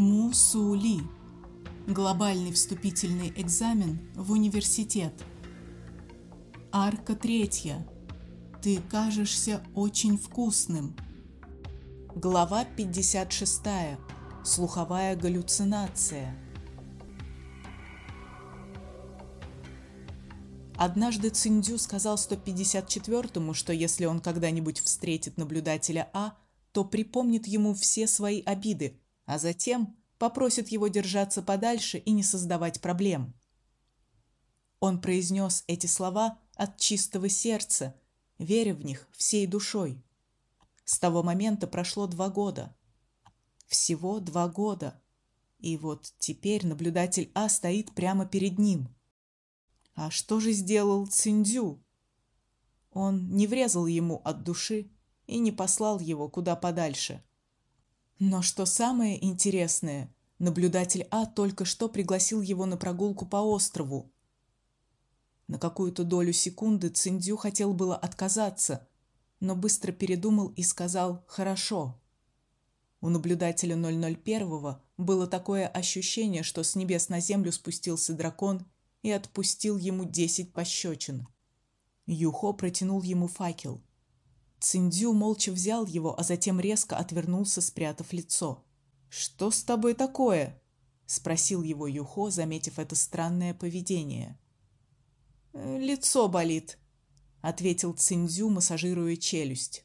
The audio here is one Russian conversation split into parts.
Мусули. Глобальный вступительный экзамен в университет. Арка третья. Ты кажешься очень вкусным. Глава 56. Слуховая галлюцинация. Однажды Циндю сказал 154-му, что если он когда-нибудь встретит наблюдателя А, то припомнит ему все свои обиды, а затем попросит его держаться подальше и не создавать проблем. Он произнес эти слова от чистого сердца, веря в них всей душой. С того момента прошло два года. Всего два года. И вот теперь наблюдатель А стоит прямо перед ним. А что же сделал Циндю? Он не врезал ему от души и не послал его куда подальше. Но что самое интересное, наблюдатель А только что пригласил его на прогулку по острову. На какую-то долю секунды Циндю хотел было отказаться, но быстро передумал и сказал: "Хорошо". У наблюдателя 001 было такое ощущение, что с небес на землю спустился дракон и отпустил ему десять пощечин. Юхо протянул ему факел. Циндю молча взял его, а затем резко отвернулся, спрятав лицо. "Что с тобой такое?" спросил его Юхо, заметив это странное поведение. "Лицо болит", ответил Циндю, массажируя челюсть.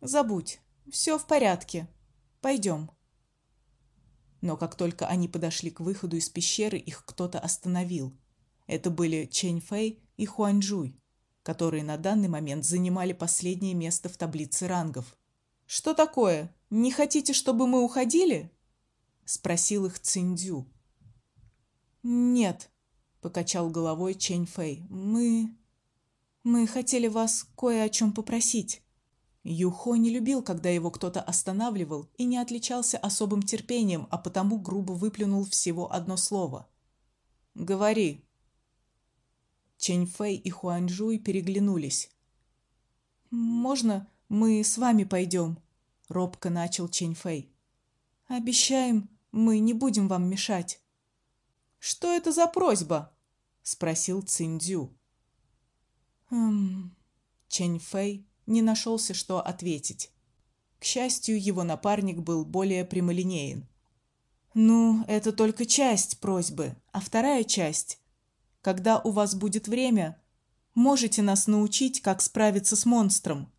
"Забудь, все в порядке. Пойдем». Но как только они подошли к выходу из пещеры, их кто-то остановил. Это были Чэнь Фэй и Хуань Жуй которые на данный момент занимали последнее место в таблице рангов. Что такое? Не хотите, чтобы мы уходили? спросил их Циндю. Нет, покачал головой Чэнь Фэй. Мы мы хотели вас кое о чем попросить. Юхо не любил, когда его кто-то останавливал, и не отличался особым терпением, а потому грубо выплюнул всего одно слово. Говори, Чэньфэй и Хуанчжуй переглянулись. Можно мы с вами пойдем?» — робко начал Чэньфэй. Обещаем, мы не будем вам мешать. Что это за просьба? спросил Циндю. Хм. Чэньфэй не нашелся, что ответить. К счастью, его напарник был более прямолинеен. Ну, это только часть просьбы, а вторая часть когда у вас будет время, можете нас научить, как справиться с монстром.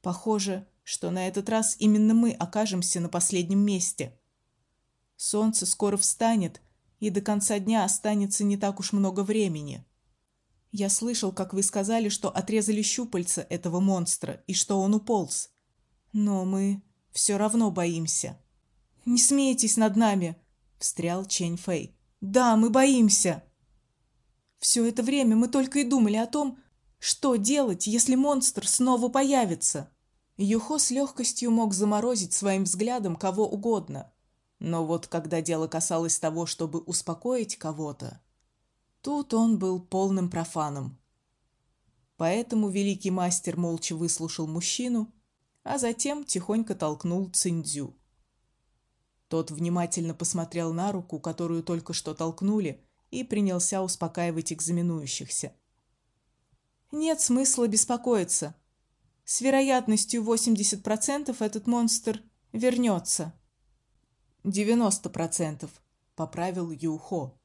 Похоже, что на этот раз именно мы окажемся на последнем месте. Солнце скоро встанет, и до конца дня останется не так уж много времени. Я слышал, как вы сказали, что отрезали щупальца этого монстра и что он уполз. Но мы все равно боимся. Не смейтесь над нами, встрял Чэнь Фэй. Да, мы боимся. Все это время мы только и думали о том, что делать, если монстр снова появится. Юхо с легкостью мог заморозить своим взглядом кого угодно. Но вот когда дело касалось того, чтобы успокоить кого-то, тут он был полным профаном. Поэтому великий мастер молча выслушал мужчину, а затем тихонько толкнул Циндзю. Тот внимательно посмотрел на руку, которую только что толкнули, и принялся успокаивать экзаменующихся. Нет смысла беспокоиться. С вероятностью 80% этот монстр вернется. 90%, поправил Юхо.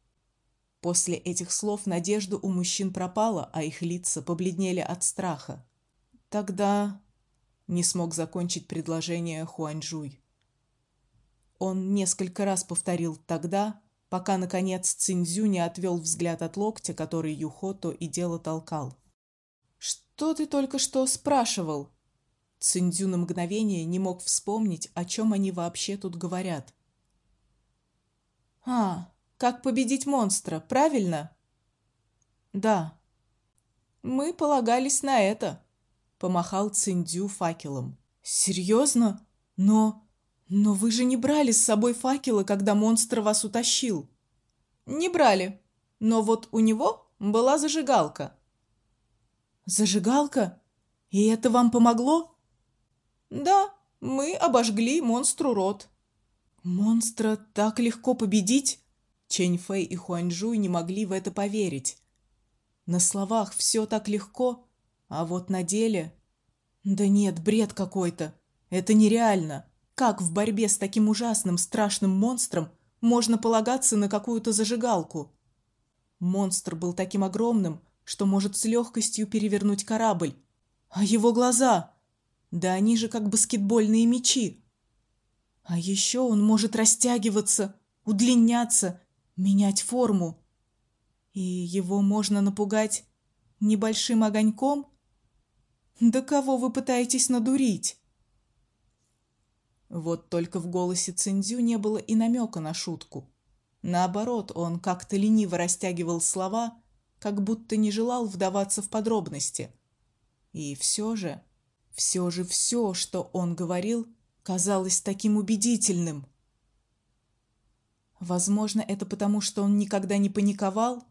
После этих слов надежда у мужчин пропала, а их лица побледнели от страха. Тогда не смог закончить предложение Хуанчжуй. Он несколько раз повторил тогда, пока наконец Цинзю не отвел взгляд от локтя, который Юхо то и дело толкал. Что ты только что спрашивал? Цинзю на мгновение не мог вспомнить, о чем они вообще тут говорят. А, как победить монстра, правильно? Да. Мы полагались на это, помахал Циндю факелом. Серьезно? Но но вы же не брали с собой факелы, когда монстр вас утащил. Не брали. Но вот у него была зажигалка. Зажигалка? И это вам помогло? Да, мы обожгли монстру рот. Монстра так легко победить? Чэнь Фэй и Хуань Жуй не могли в это поверить. На словах все так легко, а вот на деле... Да нет, бред какой-то. Это нереально. Как в борьбе с таким ужасным, страшным монстром можно полагаться на какую-то зажигалку? Монстр был таким огромным, что может с легкостью перевернуть корабль. А его глаза... Да они же как баскетбольные мячи. А еще он может растягиваться, удлиняться, менять форму. И его можно напугать небольшим огоньком? Да кого вы пытаетесь надурить? Вот только в голосе Циндзю не было и намека на шутку. Наоборот, он как-то лениво растягивал слова, как будто не желал вдаваться в подробности. И все же, все же все, что он говорил, казалось таким убедительным. Возможно, это потому, что он никогда не паниковал,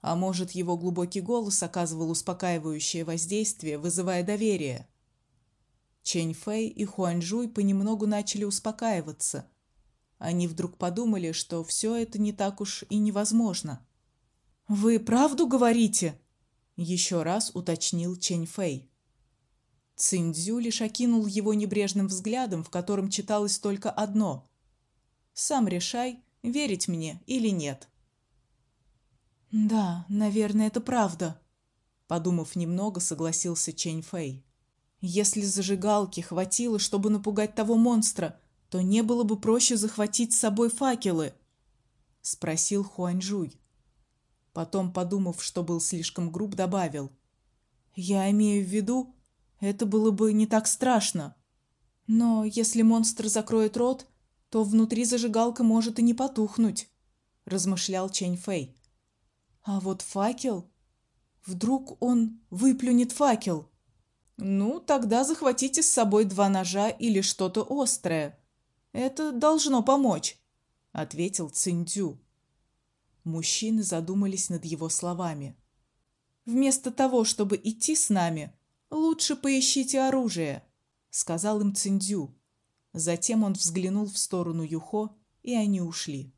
а может, его глубокий голос оказывал успокаивающее воздействие, вызывая доверие. Чэнь Фэй и Хуань Жуй понемногу начали успокаиваться. Они вдруг подумали, что все это не так уж и невозможно. Вы правду говорите? еще раз уточнил Чэнь Фэй. Циндзю лишь окинул его небрежным взглядом, в котором читалось только одно: сам решай, верить мне или нет. Да, наверное, это правда, подумав немного, согласился Чэнь Фэй. Если зажигалки хватило, чтобы напугать того монстра, то не было бы проще захватить с собой факелы, спросил Хуаньжуй. Потом, подумав, что был слишком груб, добавил: "Я имею в виду, это было бы не так страшно. Но если монстр закроет рот, то внутри зажигалка может и не потухнуть", размышлял Чэнь Фэй. А вот факел, вдруг он выплюнет факел. Ну, тогда захватите с собой два ножа или что-то острое. Это должно помочь, ответил Циндю. Мужчины задумались над его словами. Вместо того, чтобы идти с нами, лучше поищите оружие, сказал им Циндю. Затем он взглянул в сторону Юхо, и они ушли.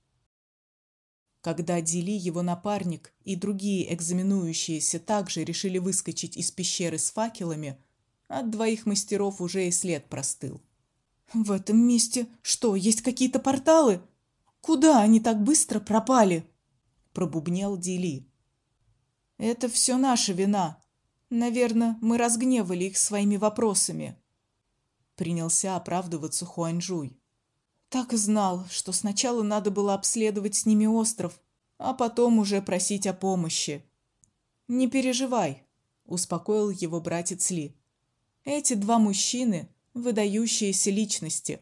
Когда Дили, его напарник и другие экзаменующиеся также решили выскочить из пещеры с факелами, от двоих мастеров уже и след простыл. В этом месте что, есть какие-то порталы? Куда они так быстро пропали? пробубнил Дили. Это все наша вина. Наверное, мы разгневали их своими вопросами. Принялся оправдываться Хуаньжуй. Так и знал, что сначала надо было обследовать с ними остров, а потом уже просить о помощи. Не переживай, успокоил его братец Ли. Эти два мужчины выдающиеся личности,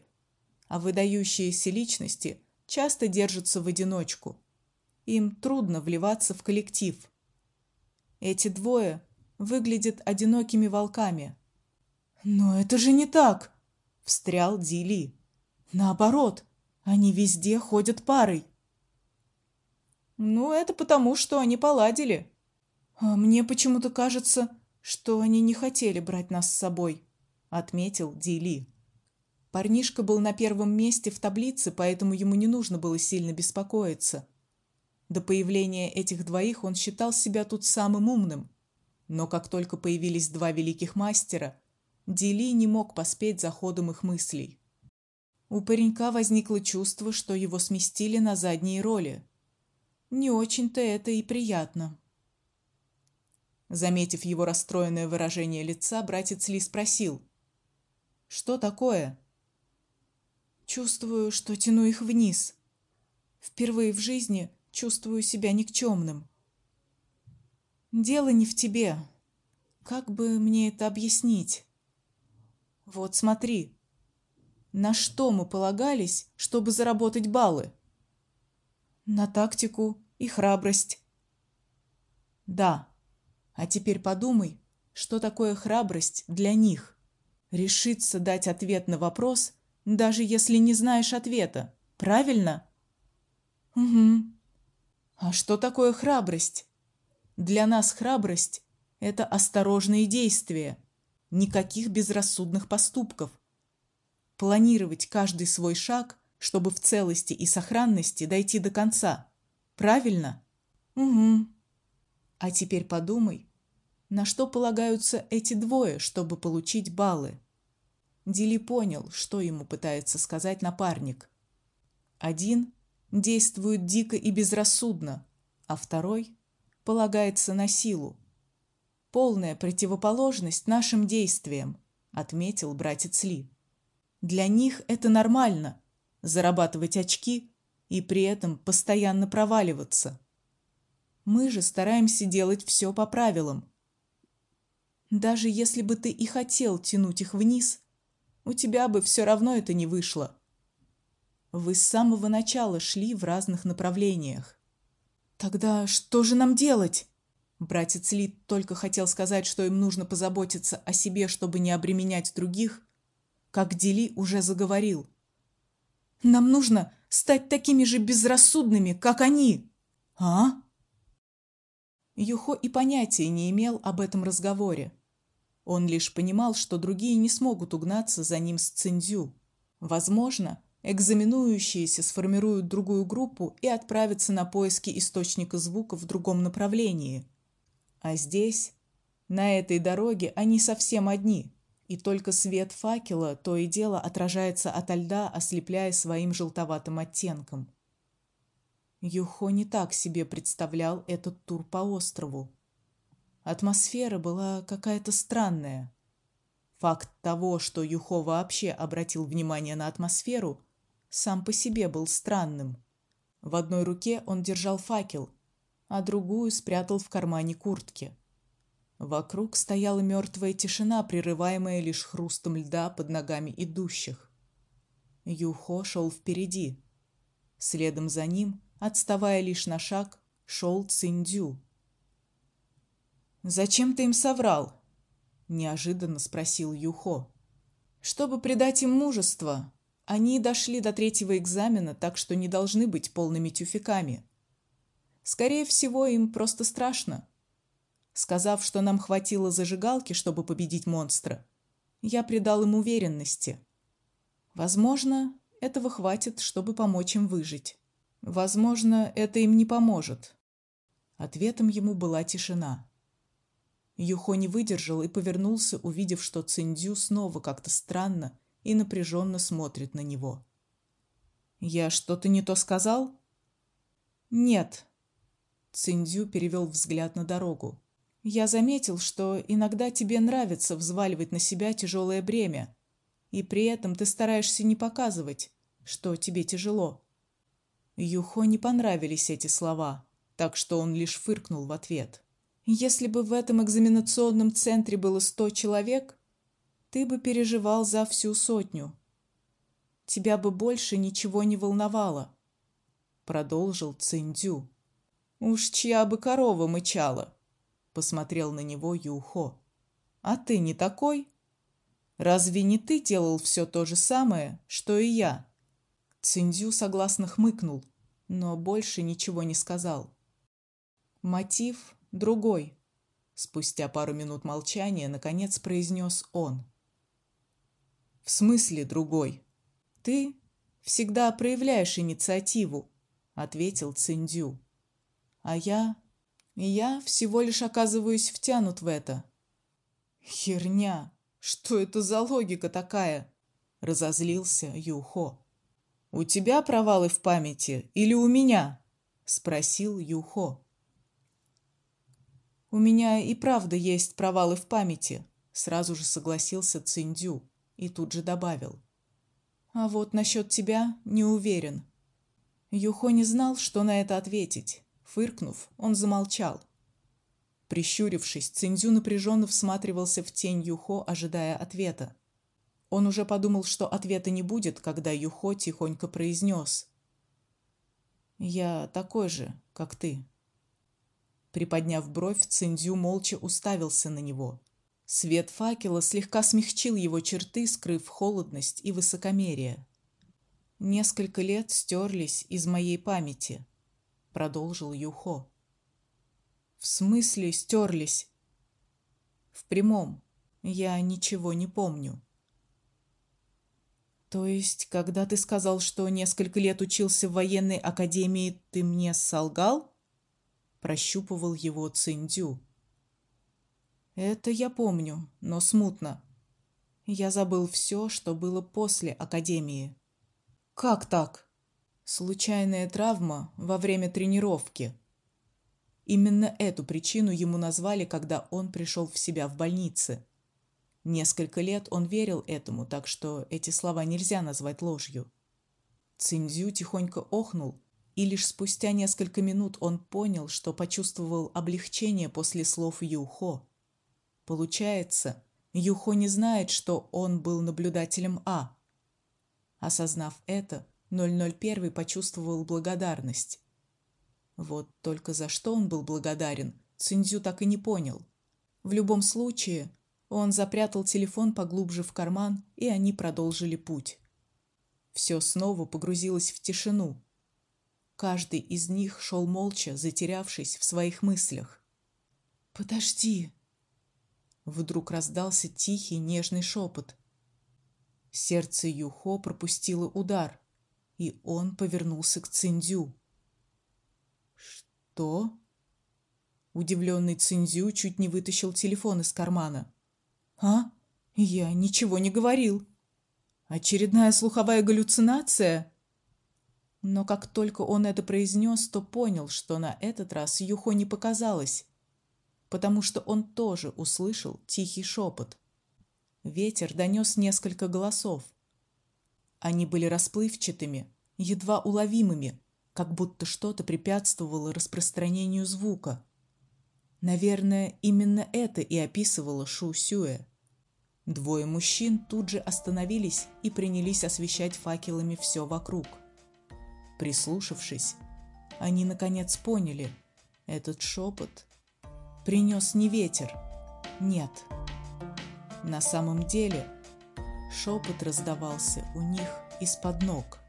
а выдающиеся личности часто держатся в одиночку. Им трудно вливаться в коллектив. Эти двое выглядят одинокими волками. Но это же не так, встрял Дили. Наоборот, они везде ходят парой. Ну, это потому, что они поладили. А мне почему-то кажется, что они не хотели брать нас с собой, отметил Дили. Парнишка был на первом месте в таблице, поэтому ему не нужно было сильно беспокоиться. До появления этих двоих он считал себя тут самым умным. Но как только появились два великих мастера, Дили не мог поспеть за ходом их мыслей. У паренька возникло чувство, что его сместили на задние роли. Не очень-то это и приятно. Заметив его расстроенное выражение лица, братец Ли спросил: "Что такое?" "Чувствую, что тяну их вниз. Впервые в жизни чувствую себя никчемным. Дело не в тебе. Как бы мне это объяснить? Вот смотри. На что мы полагались, чтобы заработать баллы? На тактику и храбрость. Да. А теперь подумай, что такое храбрость для них. Решиться дать ответ на вопрос, даже если не знаешь ответа. Правильно? Угу. А что такое храбрость? Для нас храбрость это осторожные действия, никаких безрассудных поступков. Планировать каждый свой шаг чтобы в целости и сохранности дойти до конца. Правильно? Угу. А теперь подумай, на что полагаются эти двое, чтобы получить баллы. Дили понял, что ему пытается сказать напарник. Один действует дико и безрассудно, а второй полагается на силу. Полная противоположность нашим действиям, отметил братец Ли. Для них это нормально зарабатывать очки и при этом постоянно проваливаться. Мы же стараемся делать все по правилам. Даже если бы ты и хотел тянуть их вниз, у тебя бы все равно это не вышло. Вы с самого начала шли в разных направлениях. Тогда что же нам делать? Братец Ли только хотел сказать, что им нужно позаботиться о себе, чтобы не обременять других, как Дели уже заговорил. Нам нужно стать такими же безрассудными, как они. А? Юхо и понятия не имел об этом разговоре. Он лишь понимал, что другие не смогут угнаться за ним с Циндзю. Возможно, экзаменующиеся сформируют другую группу и отправятся на поиски источника звука в другом направлении. А здесь, на этой дороге, они совсем одни, и только свет факела то и дело отражается от льда, ослепляя своим желтоватым оттенком. Юхо не так себе представлял этот тур по острову. Атмосфера была какая-то странная. Факт того, что Юхо вообще обратил внимание на атмосферу, сам по себе был странным. В одной руке он держал факел, а другую спрятал в кармане куртки. Вокруг стояла мертвая тишина, прерываемая лишь хрустом льда под ногами идущих. Юхо шел впереди. Следом за ним Отставая лишь на шаг, шел Циндю. «Зачем ты им соврал?» – неожиданно спросил Юхо. «Чтобы придать им мужество. Они дошли до третьего экзамена, так что не должны быть полными тюфяками. Скорее всего, им просто страшно. Сказав, что нам хватило зажигалки, чтобы победить монстра, я придал им уверенности. Возможно, этого хватит, чтобы помочь им выжить. Возможно, это им не поможет. Ответом ему была тишина. Юхо не выдержал и повернулся, увидев, что Циндю снова как-то странно и напряженно смотрит на него. Я что-то не то сказал? Нет. Циндю перевел взгляд на дорогу. Я заметил, что иногда тебе нравится взваливать на себя тяжелое бремя, и при этом ты стараешься не показывать, что тебе тяжело. Юхо не понравились эти слова, так что он лишь фыркнул в ответ. Если бы в этом экзаменационном центре было сто человек, ты бы переживал за всю сотню. Тебя бы больше ничего не волновало, продолжил Циндю. Уж чья бы корова мычала, посмотрел на него Юхо. А ты не такой? Разве не ты делал все то же самое, что и я? Циндзю согласно хмыкнул, но больше ничего не сказал. Мотив другой. Спустя пару минут молчания наконец произнес он. В смысле другой? Ты всегда проявляешь инициативу, ответил Циндю. А я я всего лишь оказываюсь втянут в это. Херня. Что это за логика такая? разозлился Юхо. У тебя провалы в памяти или у меня? спросил Юхо. У меня и правда есть провалы в памяти, сразу же согласился Циндю и тут же добавил: А вот насчет тебя не уверен. Юхо не знал, что на это ответить. Фыркнув, он замолчал. Прищурившись, Циндю напряженно всматривался в тень Юхо, ожидая ответа. Он уже подумал, что ответа не будет, когда Юхо тихонько произнес. «Я такой же, как ты». Приподняв бровь, Циндзю молча уставился на него. Свет факела слегка смягчил его черты, скрыв холодность и высокомерие. «Несколько лет стерлись из моей памяти», — продолжил Юхо. «В смысле стерлись?» «В прямом. Я ничего не помню». То есть, когда ты сказал, что несколько лет учился в военной академии, ты мне солгал? Прощупывал его Циндю. Это я помню, но смутно. Я забыл все, что было после академии. Как так? Случайная травма во время тренировки. Именно эту причину ему назвали, когда он пришел в себя в больнице. Несколько лет он верил этому, так что эти слова нельзя назвать ложью. Циндзю тихонько охнул, и лишь спустя несколько минут он понял, что почувствовал облегчение после слов Юхо. Получается, Юхо не знает, что он был наблюдателем А. Осознав это, 001 почувствовал благодарность. Вот только за что он был благодарен, Циндзю так и не понял. В любом случае, он запрятал телефон поглубже в карман, и они продолжили путь. Все снова погрузилось в тишину. Каждый из них шел молча, затерявшись в своих мыслях. «Подожди!» Вдруг раздался тихий, нежный шепот. Сердце Юхо пропустило удар, и он повернулся к Циндю. «Что?» Удивленный Циндю чуть не вытащил телефон из кармана. А? Я ничего не говорил. Очередная слуховая галлюцинация? Но как только он это произнес, то понял, что на этот раз Юхо не показалось, потому что он тоже услышал тихий шепот. Ветер донес несколько голосов. Они были расплывчатыми, едва уловимыми, как будто что-то препятствовало распространению звука. Наверное, именно это и описывала Шу Сюэ. Двое мужчин тут же остановились и принялись освещать факелами все вокруг. Прислушавшись, они наконец поняли, этот шепот принес не ветер, нет. На самом деле шепот раздавался у них из-под ног.